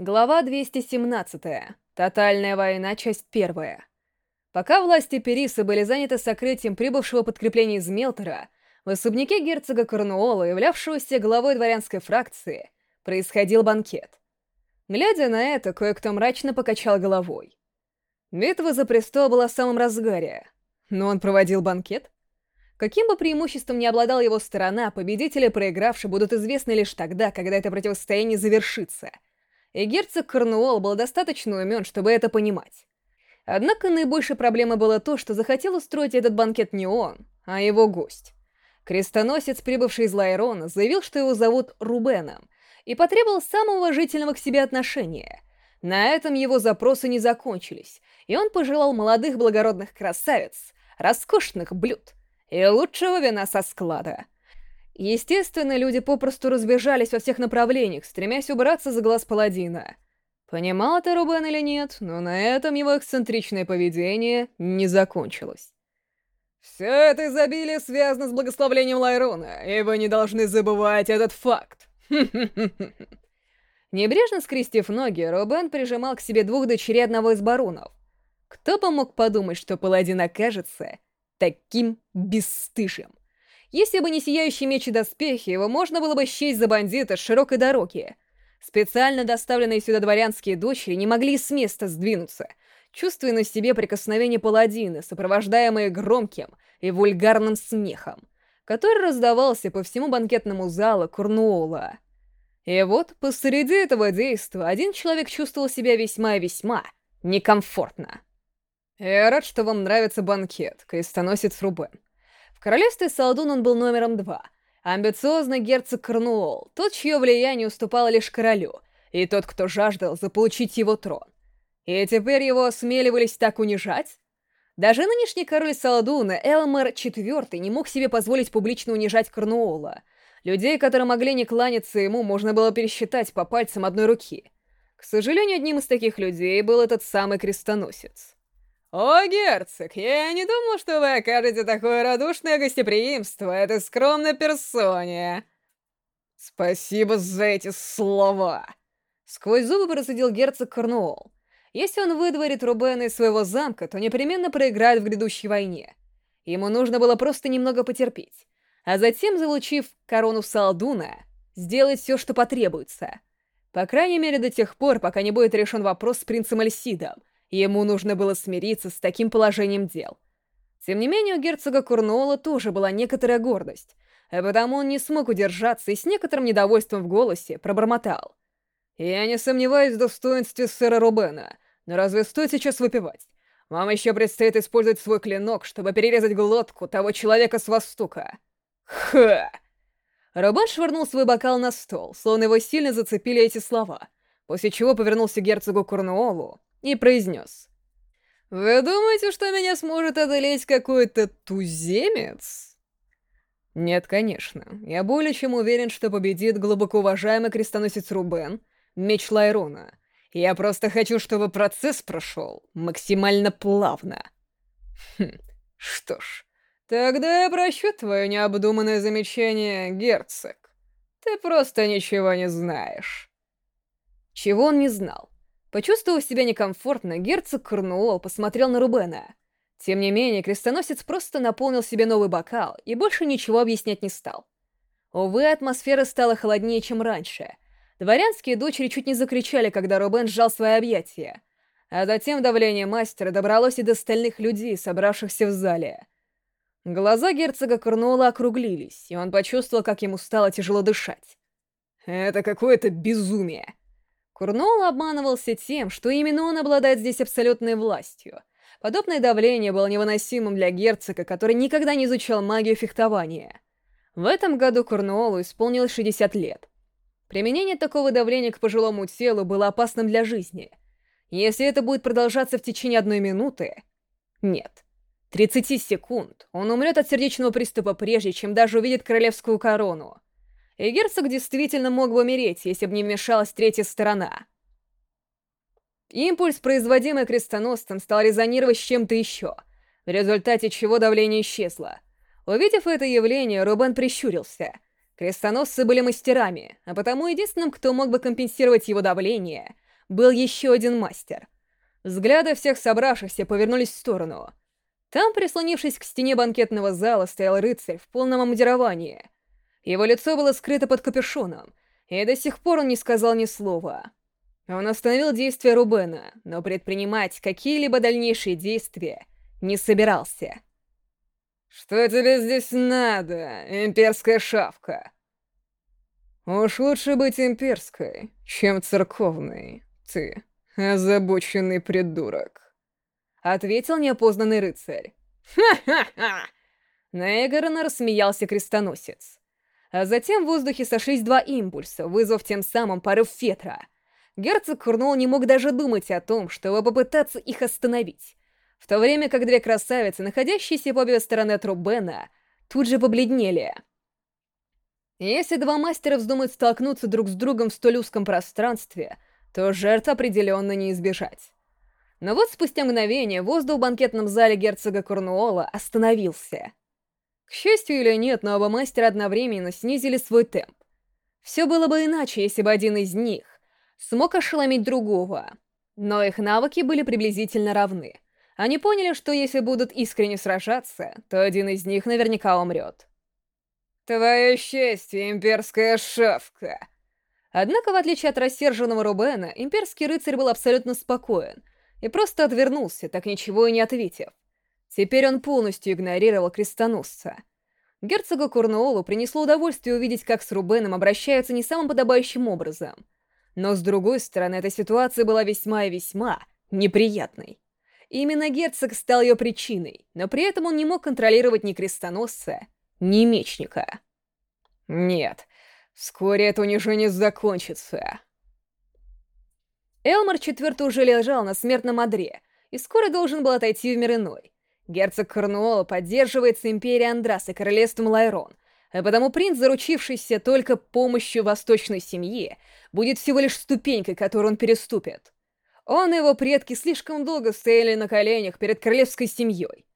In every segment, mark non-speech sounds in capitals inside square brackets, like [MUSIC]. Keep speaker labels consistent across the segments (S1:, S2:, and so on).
S1: Глава 217. Тотальная война, часть первая. Пока власти Периса были заняты сокрытием прибывшего подкрепления из Мелтера, в особняке герцога Корнуола, являвшегося главой дворянской фракции, происходил банкет. Глядя на это, кое-кто мрачно покачал головой. Битва за престол была в самом разгаре, но он проводил банкет? Каким бы преимуществом ни обладала его сторона, победители проигравшие будут известны лишь тогда, когда это противостояние завершится — и герцог Корнуолл был достаточно умен, чтобы это понимать. Однако наибольшей проблемой было то, что захотел устроить этот банкет не он, а его гость. Крестоносец, прибывший из Лайрона, заявил, что его зовут Рубеном, и потребовал самого уважительного к себе отношения. На этом его запросы не закончились, и он пожелал молодых благородных красавиц, роскошных блюд и лучшего вина со склада — Естественно, люди попросту разбежались во всех направлениях, стремясь убраться за глаз паладина. Понимал это Рубен или нет, но на этом его эксцентричное поведение не закончилось. «Все это изобилие связано с благословлением Лайрона, и вы не должны забывать этот факт!» [LAUGHS] Небрежно скрестив ноги, Рубен прижимал к себе двух дочерей одного из баронов. Кто бы мог подумать, что паладин окажется таким бесстыжим? Если бы не сияющий меч и доспехи, его можно было бы счесть за бандита с широкой дороги. Специально доставленные сюда дворянские дочери не могли с места сдвинуться, чувствуя на себе прикосновение паладина, сопровождаемые громким и вульгарным смехом, который раздавался по всему банкетному залу Курнуола. И вот посреди этого действа один человек чувствовал себя весьма-весьма некомфортно. «Я рад, что вам нравится банкет, крестоносец Рубен», в королевстве Салдун он был номером два. Амбициозный герцог Корнуолл, тот, чье влияние уступало лишь королю, и тот, кто жаждал заполучить его трон. И теперь его осмеливались так унижать? Даже нынешний король Салдуна, Элмер IV, не мог себе позволить публично унижать Корнуолла. Людей, которые могли не кланяться ему, можно было пересчитать по пальцам одной руки. К сожалению, одним из таких людей был этот самый крестоносец. «О, герцог, я не думал, что вы окажете такое радушное гостеприимство этой скромной персоне!» «Спасибо за эти слова!» Сквозь зубы процедил герцог Корнуолл. Если он выдворит Рубена из своего замка, то непременно проиграет в грядущей войне. Ему нужно было просто немного потерпеть, а затем, залучив корону Салдуна, сделать все, что потребуется. По крайней мере, до тех пор, пока не будет решен вопрос с принцем Альсидом, Ему нужно было смириться с таким положением дел. Тем не менее, у герцога Курнола тоже была некоторая гордость, а потому он не смог удержаться и с некоторым недовольством в голосе пробормотал. «Я не сомневаюсь в достоинстве сэра Рубена, но разве стоит сейчас выпивать? Вам еще предстоит использовать свой клинок, чтобы перерезать глотку того человека с востока». «Ха!» Рубен швырнул свой бокал на стол, словно его сильно зацепили эти слова, после чего повернулся к герцогу Курнуолу и произнес. «Вы думаете, что меня сможет одолеть какой-то туземец?» «Нет, конечно. Я более чем уверен, что победит глубоко уважаемый крестоносец Рубен, меч Лайрона. Я просто хочу, чтобы процесс прошел максимально плавно». «Хм, что ж, тогда я прощу твое необдуманное замечание, герцог. Ты просто ничего не знаешь». Чего он не знал? Почувствовав себя некомфортно, герцог Корнуолл посмотрел на Рубена. Тем не менее, крестоносец просто наполнил себе новый бокал и больше ничего объяснять не стал. Увы, атмосфера стала холоднее, чем раньше. Дворянские дочери чуть не закричали, когда Рубен сжал свои объятия. А затем давление мастера добралось и до остальных людей, собравшихся в зале. Глаза герцога Корнуола округлились, и он почувствовал, как ему стало тяжело дышать. «Это какое-то безумие!» Курнол обманывался тем, что именно он обладает здесь абсолютной властью. Подобное давление было невыносимым для герцога, который никогда не изучал магию фехтования. В этом году Курнуолу исполнилось 60 лет. Применение такого давления к пожилому телу было опасным для жизни. Если это будет продолжаться в течение одной минуты... Нет. 30 секунд он умрет от сердечного приступа прежде, чем даже увидит королевскую корону и герцог действительно мог бы умереть, если бы не вмешалась третья сторона. Импульс, производимый крестоносцем, стал резонировать с чем-то еще, в результате чего давление исчезло. Увидев это явление, Рубен прищурился. Крестоносцы были мастерами, а потому единственным, кто мог бы компенсировать его давление, был еще один мастер. Взгляды всех собравшихся повернулись в сторону. Там, прислонившись к стене банкетного зала, стоял рыцарь в полном омундировании. Его лицо было скрыто под капюшоном, и до сих пор он не сказал ни слова. Он остановил действия Рубена, но предпринимать какие-либо дальнейшие действия не собирался. «Что тебе здесь надо, имперская шавка?» «Уж лучше быть имперской, чем церковной, ты, озабоченный придурок», — ответил неопознанный рыцарь. «Ха-ха-ха!» Наигранно рассмеялся крестоносец. А затем в воздухе сошлись два импульса, вызвав тем самым порыв фетра. Герцог Курнул не мог даже думать о том, чтобы попытаться их остановить в то время как две красавицы, находящиеся по обе стороны от Рубена, тут же побледнели. Если два мастера вздумают столкнуться друг с другом в столь узком пространстве, то жертв определенно не избежать. Но вот спустя мгновение воздух в банкетном зале герцога Корнуола остановился. К счастью или нет, но оба мастера одновременно снизили свой темп. Все было бы иначе, если бы один из них смог ошеломить другого, но их навыки были приблизительно равны — они поняли, что если будут искренне сражаться, то один из них наверняка умрет. «Твое счастье, имперская шавка!» Однако, в отличие от рассерженного Рубена, имперский рыцарь был абсолютно спокоен и просто отвернулся, так ничего и не ответив. Теперь он полностью игнорировал крестоносца. Герцогу Корнуолу принесло удовольствие увидеть, как с Рубеном обращаются не самым подобающим образом. Но, с другой стороны, эта ситуация была весьма и весьма неприятной. Именно герцог стал ее причиной, но при этом он не мог контролировать ни крестоносца, ни мечника. Нет, вскоре это унижение закончится. Элмар IV уже лежал на смертном одре и скоро должен был отойти в мир иной. Герцог Корнуола поддерживается империей Андрас и королевством Лайрон, а потому принц, заручившийся только помощью восточной семьи, будет всего лишь ступенькой, которую он переступит. Он и его предки слишком долго стояли на коленях перед королевской семьей.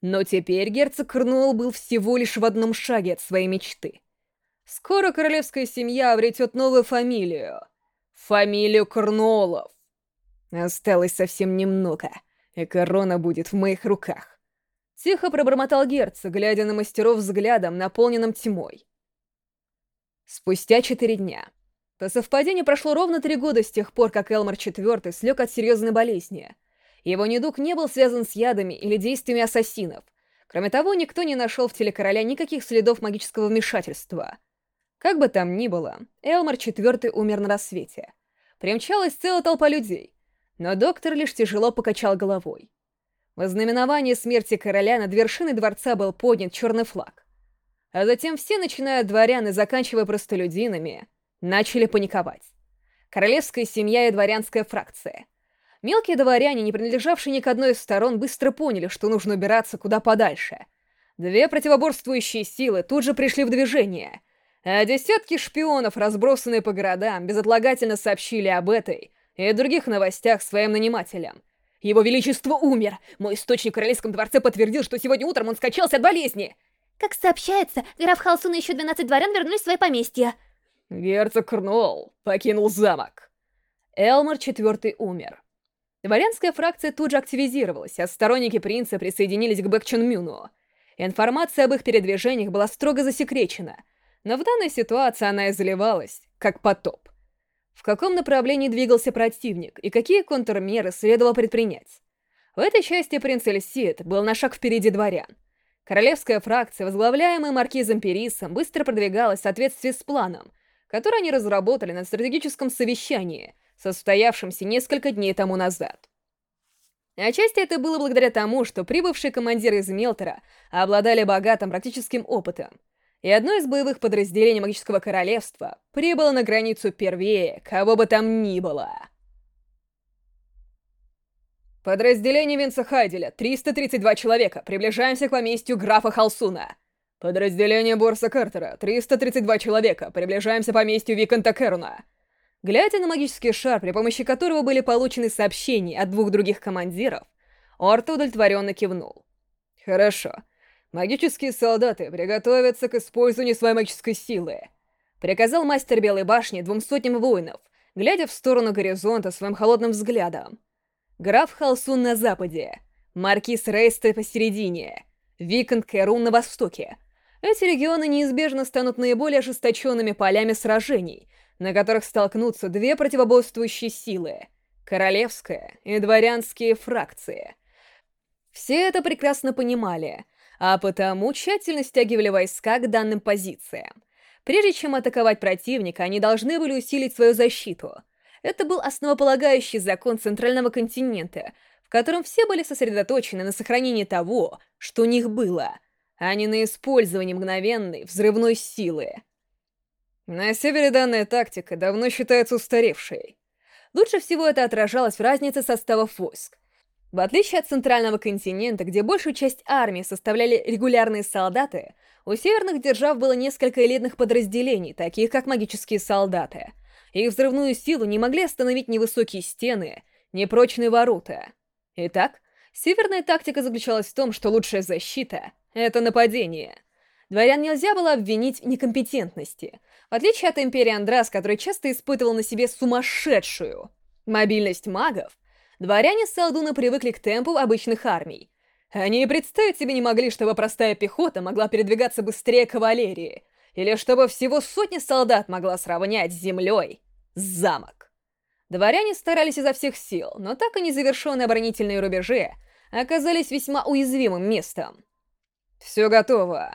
S1: Но теперь герцог Корнуолл был всего лишь в одном шаге от своей мечты. Скоро королевская семья обретет новую фамилию. Фамилию Корнуоллов. Осталось совсем немного, и корона будет в моих руках. Тихо пробормотал герцог, глядя на мастеров взглядом, наполненным тьмой. Спустя четыре дня по совпадению прошло ровно три года с тех пор, как Элмар IV слег от серьезной болезни. Его недуг не был связан с ядами или действиями ассасинов. Кроме того, никто не нашел в теле короля никаких следов магического вмешательства. Как бы там ни было, Элмар IV умер на рассвете. Примчалась целая толпа людей, но доктор лишь тяжело покачал головой. В ознаменовании смерти короля над вершиной дворца был поднят черный флаг. А затем все, начиная от дворян и заканчивая простолюдинами, начали паниковать. Королевская семья и дворянская фракция. Мелкие дворяне, не принадлежавшие ни к одной из сторон, быстро поняли, что нужно убираться куда подальше. Две противоборствующие силы тут же пришли в движение, а десятки шпионов, разбросанные по городам, безотлагательно сообщили об этой и других новостях своим нанимателям. Его Величество умер! Мой источник в Королевском дворце подтвердил, что сегодня утром он скачался от болезни!
S2: Как сообщается, граф Халсун и еще 12 дворян вернулись в свои поместья.
S1: Герцог Корнуолл покинул замок. Элмар IV умер. Дворянская фракция тут же активизировалась, а сторонники принца присоединились к Бэкчун Мюну. Информация об их передвижениях была строго засекречена, но в данной ситуации она изливалась, как потоп. В каком направлении двигался противник и какие контрмеры следовало предпринять? В этой части принц Эльсид был на шаг впереди дворян. Королевская фракция, возглавляемая маркизом Перисом, быстро продвигалась в соответствии с планом, который они разработали на стратегическом совещании, состоявшемся несколько дней тому назад. Отчасти это было благодаря тому, что прибывшие командиры из Мелтера обладали богатым практическим опытом, и одно из боевых подразделений Магического Королевства прибыло на границу первее, кого бы там ни было. Подразделение Винса Хайделя, 332 человека, приближаемся к поместью графа Халсуна. «Подразделение Борса Картера, 332 человека, приближаемся к поместью Виконта Керуна». Глядя на магический шар, при помощи которого были получены сообщения от двух других командиров, Орто удовлетворенно кивнул. «Хорошо. Магические солдаты приготовятся к использованию своей магической силы», приказал мастер Белой Башни двум сотням воинов, глядя в сторону горизонта своим холодным взглядом. Граф Халсун на западе, Маркиз Рейсте посередине, Викант Кэрун на востоке. Эти регионы неизбежно станут наиболее ожесточенными полями сражений, на которых столкнутся две противоборствующие силы — королевская и дворянские фракции. Все это прекрасно понимали, а потому тщательно стягивали войска к данным позициям. Прежде чем атаковать противника, они должны были усилить свою защиту. Это был основополагающий закон Центрального континента, в котором все были сосредоточены на сохранении того, что у них было, а не на использовании мгновенной взрывной силы. На севере данная тактика давно считается устаревшей. Лучше всего это отражалось в разнице составов войск. В отличие от Центрального континента, где большую часть армии составляли регулярные солдаты, у северных держав было несколько элитных подразделений, таких как магические солдаты. Их взрывную силу не могли остановить ни высокие стены, ни прочные ворота. Итак, северная тактика заключалась в том, что лучшая защита — это нападение. Дворян нельзя было обвинить в некомпетентности, в отличие от Империи Андрас, который часто испытывал на себе сумасшедшую мобильность магов, дворяне Салдуна привыкли к темпу обычных армий — они и представить себе не могли, чтобы простая пехота могла передвигаться быстрее кавалерии, или чтобы всего сотни солдат могла сравнять с землей замок. Дворяне старались изо всех сил, но так и незавершенные оборонительные рубежи оказались весьма уязвимым местом. «Все готово».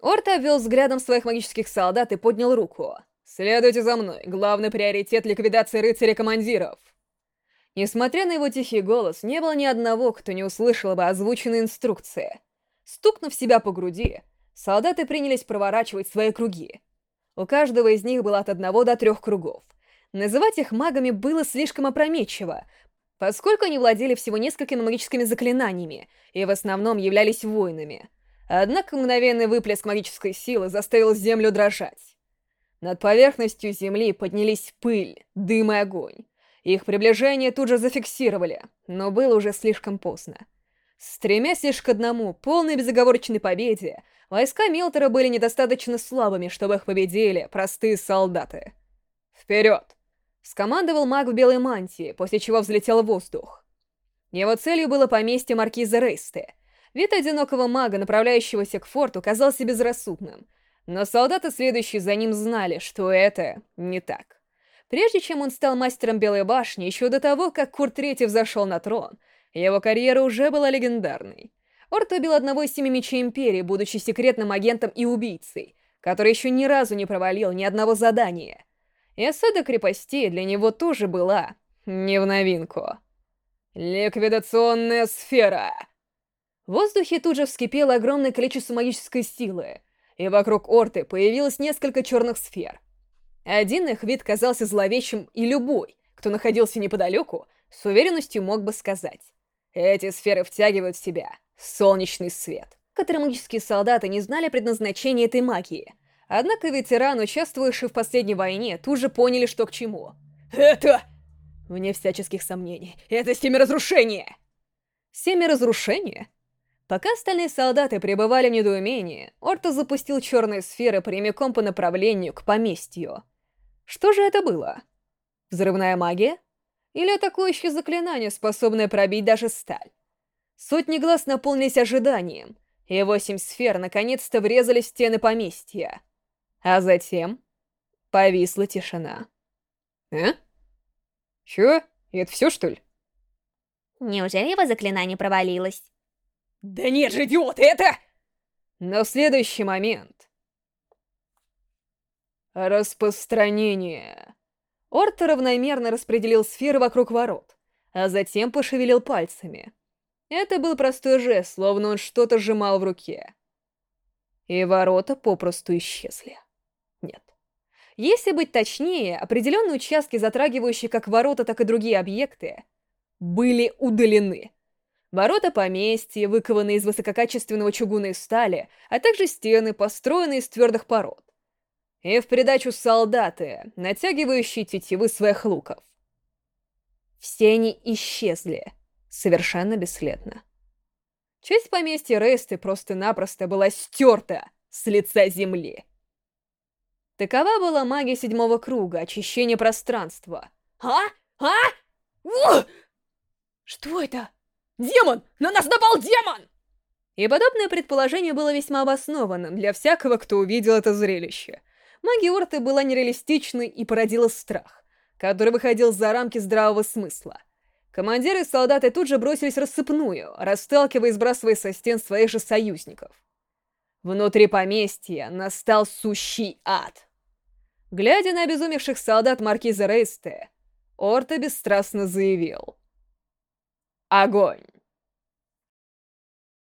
S1: Орта обвел взглядом своих магических солдат и поднял руку. «Следуйте за мной. Главный приоритет — ликвидации рыцарей-командиров». Несмотря на его тихий голос, не было ни одного, кто не услышал бы озвученные инструкции. Стукнув себя по груди, солдаты принялись проворачивать свои круги. У каждого из них было от одного до трех кругов. Называть их магами было слишком опрометчиво, поскольку они владели всего несколькими магическими заклинаниями и в основном являлись воинами. Однако мгновенный выплеск магической силы заставил землю дрожать. Над поверхностью земли поднялись пыль, дым и огонь. Их приближение тут же зафиксировали, но было уже слишком поздно. Стремясь лишь к одному, полной безоговорочной победе, войска Милтера были недостаточно слабыми, чтобы их победили простые солдаты. «Вперед!» — скомандовал маг в белой мантии, после чего взлетел в воздух. Его целью было поместье маркиза Рейсте. Вид одинокого мага, направляющегося к форту, казался безрассудным, но солдаты, следующие за ним, знали, что это не так. Прежде чем он стал мастером Белой башни, еще до того, как Курт Третий взошел на трон, его карьера уже была легендарной. Орт убил одного из семи мечей Империи, будучи секретным агентом и убийцей, который еще ни разу не провалил ни одного задания. И осада крепостей для него тоже была не в новинку. Ликвидационная сфера! В воздухе тут же вскипело огромное количество магической силы, и вокруг Орты появилось несколько черных сфер. Один их вид казался зловещим, и любой, кто находился неподалеку, с уверенностью мог бы сказать. Эти сферы втягивают в себя солнечный свет. Некоторые магические солдаты не знали предназначения этой магии. Однако ветераны, участвовавшие в последней войне, тут же поняли, что к чему. «Это...» Вне всяческих сомнений. «Это семяразрушение!» Семяразрушение? Пока остальные солдаты пребывали в недоумении, Орто запустил черные сферы прямиком по направлению к поместью. Что же это было? Взрывная магия? Или атакующее заклинание, способное пробить даже сталь? Сотни глаз наполнились ожиданием, и восемь сфер наконец-то врезались в стены поместья. А затем повисла тишина. «А? Чё? Это все, что ли?»
S2: Неужели его заклинание провалилось?
S1: «Да нет же, идиот, это...» Но в следующий момент Распространение. Орт равномерно распределил сферы вокруг ворот, а затем пошевелил пальцами. Это был простой жест, словно он что-то сжимал в руке. И ворота попросту исчезли. Нет. Если быть точнее, определенные участки, затрагивающие как ворота, так и другие объекты, были удалены. Ворота поместья, выкованные из высококачественного чугуна и стали, а также стены, построенные из твердых пород и в придачу солдаты, натягивающие тетивы своих луков. Все они исчезли, совершенно бесследно. Часть поместья Ресты просто-напросто была стерта с лица земли. Такова была магия седьмого круга, очищение пространства. А? А? У! Что это? Демон! На нас напал демон! И подобное предположение было весьма обоснованным для всякого, кто увидел это зрелище. Магия Орты была нереалистичной и породила страх, который выходил за рамки здравого смысла. Командиры и солдаты тут же бросились рассыпную, расталкивая и сбрасывая со стен своих же союзников. Внутри поместья настал сущий ад. Глядя на обезумевших солдат маркиза Рейсте, Орта бесстрастно заявил. Огонь!